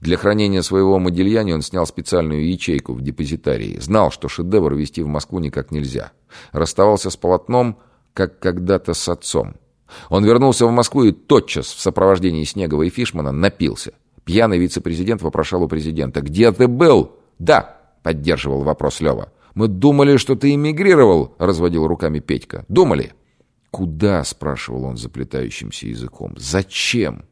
Для хранения своего Модильяни он снял специальную ячейку в депозитарии. Знал, что шедевр везти в Москву никак нельзя. Расставался с полотном, как когда-то с отцом. Он вернулся в Москву и тотчас в сопровождении Снегова и Фишмана напился. Пьяный вице-президент вопрошал у президента. «Где ты был?» «Да», — поддерживал вопрос Лева. «Мы думали, что ты эмигрировал», — разводил руками Петька. «Думали». «Куда?» — спрашивал он заплетающимся языком. «Зачем?»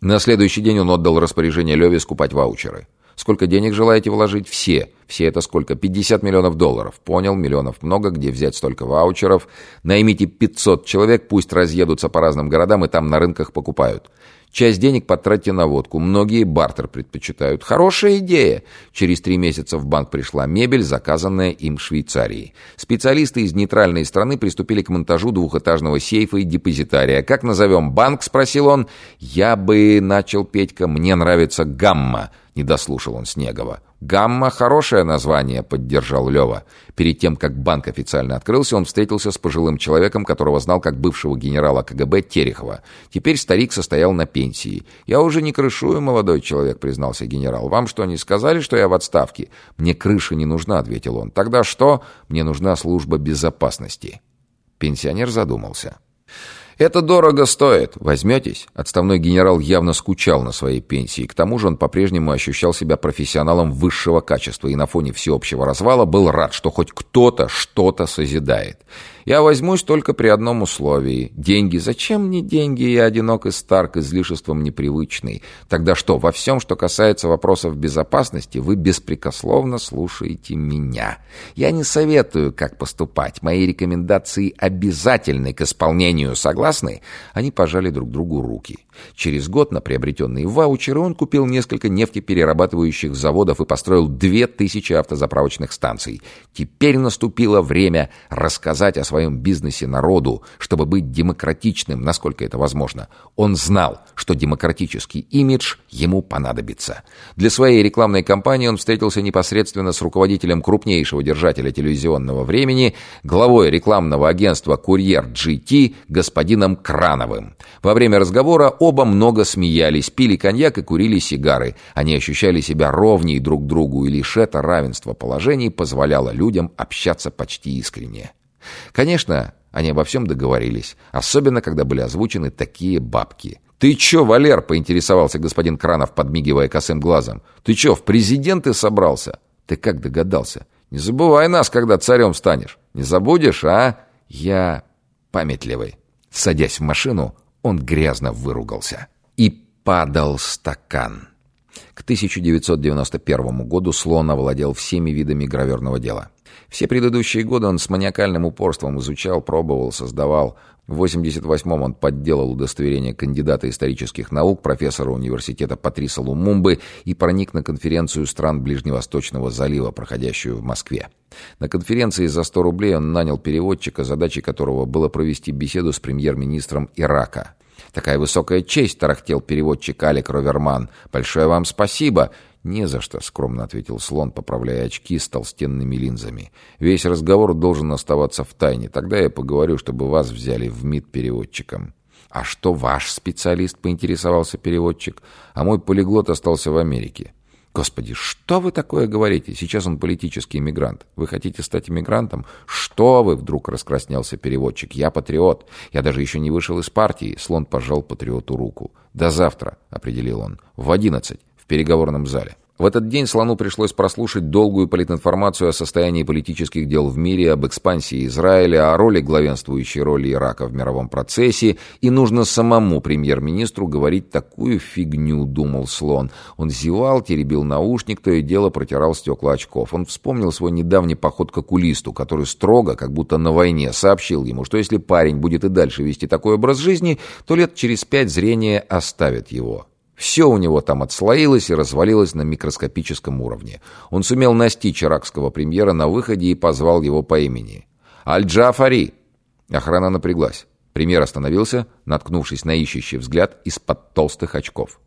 На следующий день он отдал распоряжение Леве скупать ваучеры. Сколько денег желаете вложить? Все. Все это сколько? 50 миллионов долларов. Понял, миллионов много. Где взять столько ваучеров? Наймите 500 человек, пусть разъедутся по разным городам и там на рынках покупают. Часть денег потратьте на водку. Многие бартер предпочитают. Хорошая идея. Через три месяца в банк пришла мебель, заказанная им в Швейцарии. Специалисты из нейтральной страны приступили к монтажу двухэтажного сейфа и депозитария. «Как назовем банк?» – спросил он. «Я бы...» – начал Петька. «Мне нравится гамма». Не дослушал он Снегова. «Гамма» — хорошее название, — поддержал Лева. Перед тем, как банк официально открылся, он встретился с пожилым человеком, которого знал как бывшего генерала КГБ Терехова. Теперь старик состоял на пенсии. «Я уже не крышую, молодой человек», — признался генерал. «Вам что, не сказали, что я в отставке?» «Мне крыша не нужна», — ответил он. «Тогда что? Мне нужна служба безопасности». Пенсионер задумался. «Это дорого стоит. Возьметесь?» Отставной генерал явно скучал на своей пенсии. К тому же он по-прежнему ощущал себя профессионалом высшего качества и на фоне всеобщего развала был рад, что хоть кто-то что-то созидает. Я возьмусь только при одном условии. Деньги. Зачем мне деньги? Я одинок и стар, к излишествам непривычный. Тогда что, во всем, что касается вопросов безопасности, вы беспрекословно слушаете меня. Я не советую, как поступать. Мои рекомендации обязательны к исполнению. Согласны? Они пожали друг другу руки. Через год на приобретенные ваучеры он купил несколько нефтеперерабатывающих заводов и построил две тысячи автозаправочных станций. Теперь наступило время рассказать о своем бизнесе народу, чтобы быть демократичным, насколько это возможно. Он знал, что демократический имидж ему понадобится. Для своей рекламной кампании он встретился непосредственно с руководителем крупнейшего держателя телевизионного времени, главой рекламного агентства «Курьер GT» господином Крановым. Во время разговора оба много смеялись, пили коньяк и курили сигары. Они ощущали себя ровней друг другу, и лишь это равенство положений позволяло людям общаться почти искренне. Конечно, они обо всем договорились, особенно когда были озвучены такие бабки. «Ты чё, Валер?» — поинтересовался господин Кранов, подмигивая косым глазом. «Ты чё, в президенты собрался?» «Ты как догадался?» «Не забывай нас, когда царем станешь. Не забудешь, а?» «Я памятливый». Садясь в машину, он грязно выругался. И падал стакан. К 1991 году Слон овладел всеми видами граверного дела. Все предыдущие годы он с маниакальным упорством изучал, пробовал, создавал. В 88-м он подделал удостоверение кандидата исторических наук профессора университета Патриса Лумумбы и проник на конференцию стран Ближневосточного залива, проходящую в Москве. На конференции за 100 рублей он нанял переводчика, задачей которого было провести беседу с премьер-министром Ирака. «Такая высокая честь», — тарахтел переводчик Алик Роверман. «Большое вам спасибо. «Не за что», — скромно ответил слон, поправляя очки с толстенными линзами. «Весь разговор должен оставаться в тайне. Тогда я поговорю, чтобы вас взяли в МИД переводчиком». «А что ваш специалист?» — поинтересовался переводчик. «А мой полиглот остался в Америке». «Господи, что вы такое говорите? Сейчас он политический иммигрант. Вы хотите стать иммигрантом?» «Что вы?» — вдруг раскраснелся переводчик. «Я патриот. Я даже еще не вышел из партии». Слон пожал патриоту руку. «До завтра», — определил он. «В одиннадцать переговорном зале. В этот день Слону пришлось прослушать долгую политинформацию о состоянии политических дел в мире, об экспансии Израиля, о роли главенствующей роли Ирака в мировом процессе, и нужно самому премьер-министру говорить такую фигню, думал Слон. Он зевал, теребил наушник, то и дело протирал стекла очков. Он вспомнил свой недавний поход к окулисту, который строго, как будто на войне, сообщил ему, что если парень будет и дальше вести такой образ жизни, то лет через пять зрение оставит его. Все у него там отслоилось и развалилось на микроскопическом уровне. Он сумел настичь иракского премьера на выходе и позвал его по имени. «Аль-Джафари!» Охрана напряглась. Премьер остановился, наткнувшись на ищущий взгляд из-под толстых очков.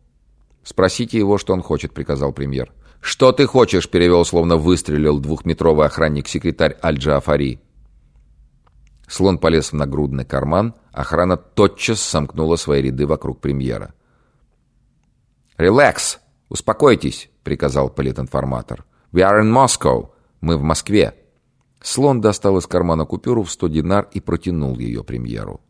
«Спросите его, что он хочет», — приказал премьер. «Что ты хочешь?» — перевел, словно выстрелил двухметровый охранник-секретарь Аль-Джафари. Слон полез в нагрудный карман, охрана тотчас сомкнула свои ряды вокруг премьера. «Релакс!» «Успокойтесь», — приказал политинформатор. «We are in Moscow». «Мы в Москве». Слон достал из кармана купюру в сто динар и протянул ее премьеру.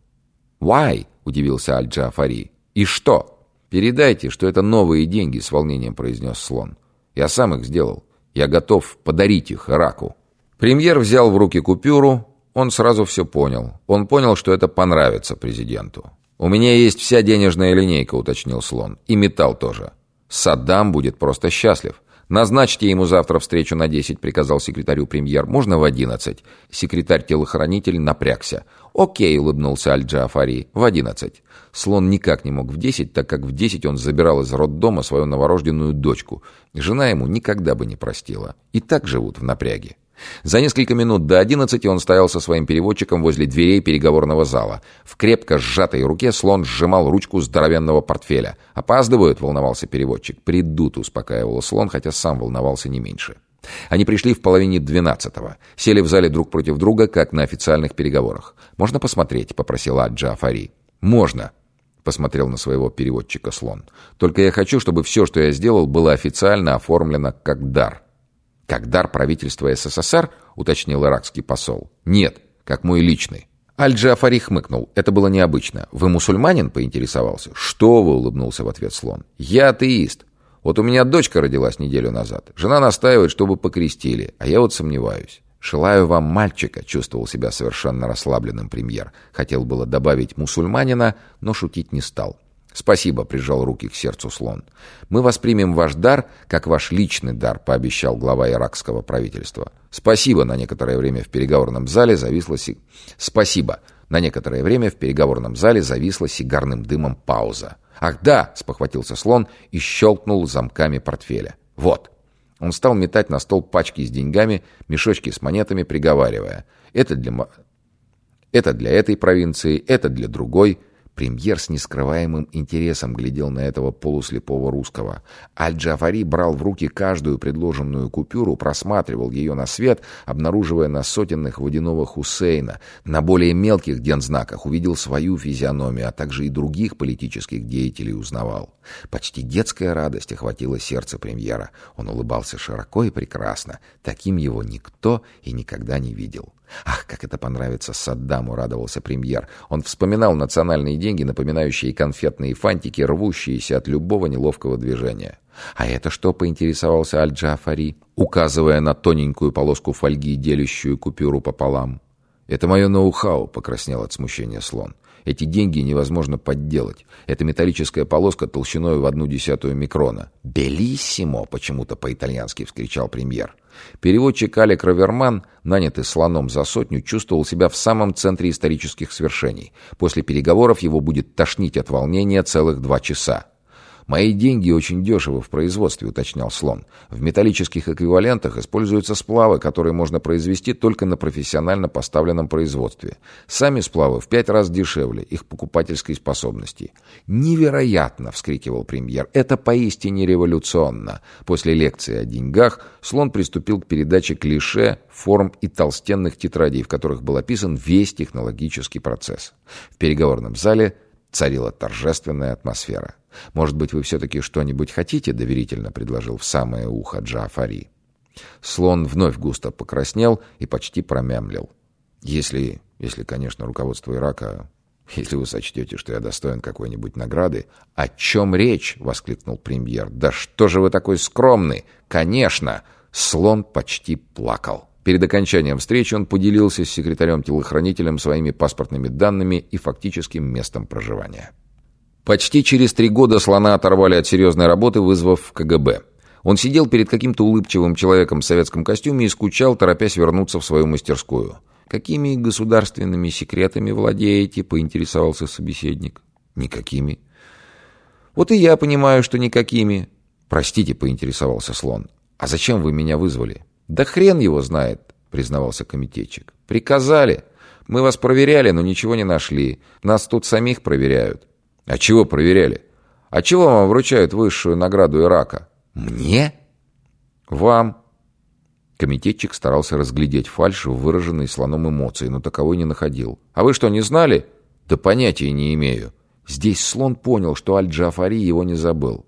«Why?» — удивился Аль-Джафари. «И что?» «Передайте, что это новые деньги», — с волнением произнес слон. «Я сам их сделал. Я готов подарить их Ираку». Премьер взял в руки купюру. Он сразу все понял. Он понял, что это понравится президенту. «У меня есть вся денежная линейка», — уточнил слон. «И металл тоже. Саддам будет просто счастлив. «Назначьте ему завтра встречу на 10», — приказал секретарю премьер. «Можно в 11?» Секретарь-телохранитель напрягся. «Окей», — улыбнулся Аль-Джафари. «В 11». Слон никак не мог в 10, так как в 10 он забирал из роддома свою новорожденную дочку. Жена ему никогда бы не простила. И так живут в напряге. За несколько минут до одиннадцати он стоял со своим переводчиком возле дверей переговорного зала. В крепко сжатой руке слон сжимал ручку здоровенного портфеля. «Опаздывают?» — волновался переводчик. «Придут», — успокаивал слон, хотя сам волновался не меньше. Они пришли в половине двенадцатого. Сели в зале друг против друга, как на официальных переговорах. «Можно посмотреть?» — попросила Джафари. «Можно», — посмотрел на своего переводчика слон. «Только я хочу, чтобы все, что я сделал, было официально оформлено как дар». «Как дар правительства СССР?» — уточнил иракский посол. «Нет, как мой личный». Аль-Джафари хмыкнул. Это было необычно. «Вы мусульманин?» — поинтересовался. «Что вы?» — улыбнулся в ответ слон. «Я атеист. Вот у меня дочка родилась неделю назад. Жена настаивает, чтобы покрестили, а я вот сомневаюсь». «Желаю вам мальчика», — чувствовал себя совершенно расслабленным премьер. Хотел было добавить «мусульманина», но шутить не стал. «Спасибо», — прижал руки к сердцу слон. «Мы воспримем ваш дар, как ваш личный дар», — пообещал глава иракского правительства. «Спасибо» на некоторое время в переговорном зале зависла си... «Спасибо». На некоторое время в переговорном зале зависла сигарным дымом пауза. «Ах да!» — спохватился слон и щелкнул замками портфеля. «Вот». Он стал метать на стол пачки с деньгами, мешочки с монетами, приговаривая. «Это для... это для этой провинции, это для другой». Премьер с нескрываемым интересом глядел на этого полуслепого русского. Аль-Джафари брал в руки каждую предложенную купюру, просматривал ее на свет, обнаруживая на сотенных водяного Хусейна. На более мелких дензнаках увидел свою физиономию, а также и других политических деятелей узнавал. Почти детская радость охватила сердце премьера. Он улыбался широко и прекрасно. Таким его никто и никогда не видел. Ах, как это понравится Саддаму, радовался премьер. Он вспоминал национальные деньги, напоминающие конфетные фантики, рвущиеся от любого неловкого движения. «А это что?» — поинтересовался Аль-Джафари, указывая на тоненькую полоску фольги, делящую купюру пополам. «Это мое ноу-хау», — покраснел от смущения слон. Эти деньги невозможно подделать. Это металлическая полоска толщиной в одну десятую микрона. «Белиссимо!» — почему-то по-итальянски вскричал премьер. Переводчик Алек Раверман, нанятый слоном за сотню, чувствовал себя в самом центре исторических свершений. После переговоров его будет тошнить от волнения целых два часа. «Мои деньги очень дешевы в производстве», — уточнял слон. «В металлических эквивалентах используются сплавы, которые можно произвести только на профессионально поставленном производстве. Сами сплавы в пять раз дешевле их покупательской способности». «Невероятно!» — вскрикивал премьер. «Это поистине революционно». После лекции о деньгах слон приступил к передаче клише, форм и толстенных тетрадей, в которых был описан весь технологический процесс. В переговорном зале царила торжественная атмосфера. «Может быть, вы все-таки что-нибудь хотите?» — доверительно предложил в самое ухо Джафари. Слон вновь густо покраснел и почти промямлил. «Если, если, конечно, руководство Ирака... Если вы сочтете, что я достоин какой-нибудь награды...» «О чем речь?» — воскликнул премьер. «Да что же вы такой скромный?» «Конечно!» Слон почти плакал. Перед окончанием встречи он поделился с секретарем-телохранителем своими паспортными данными и фактическим местом проживания. Почти через три года слона оторвали от серьезной работы, вызвав в КГБ. Он сидел перед каким-то улыбчивым человеком в советском костюме и скучал, торопясь вернуться в свою мастерскую. «Какими государственными секретами владеете?» — поинтересовался собеседник. «Никакими». «Вот и я понимаю, что никакими». «Простите», — поинтересовался слон. «А зачем вы меня вызвали?» «Да хрен его знает», — признавался комитетчик. «Приказали. Мы вас проверяли, но ничего не нашли. Нас тут самих проверяют». А чего проверяли? А чего вам вручают высшую награду Ирака? Мне? Вам. Комитетчик старался разглядеть фальшь в выраженной слоном эмоции, но таковой не находил. А вы что, не знали? Да понятия не имею. Здесь слон понял, что Аль-Джафари его не забыл.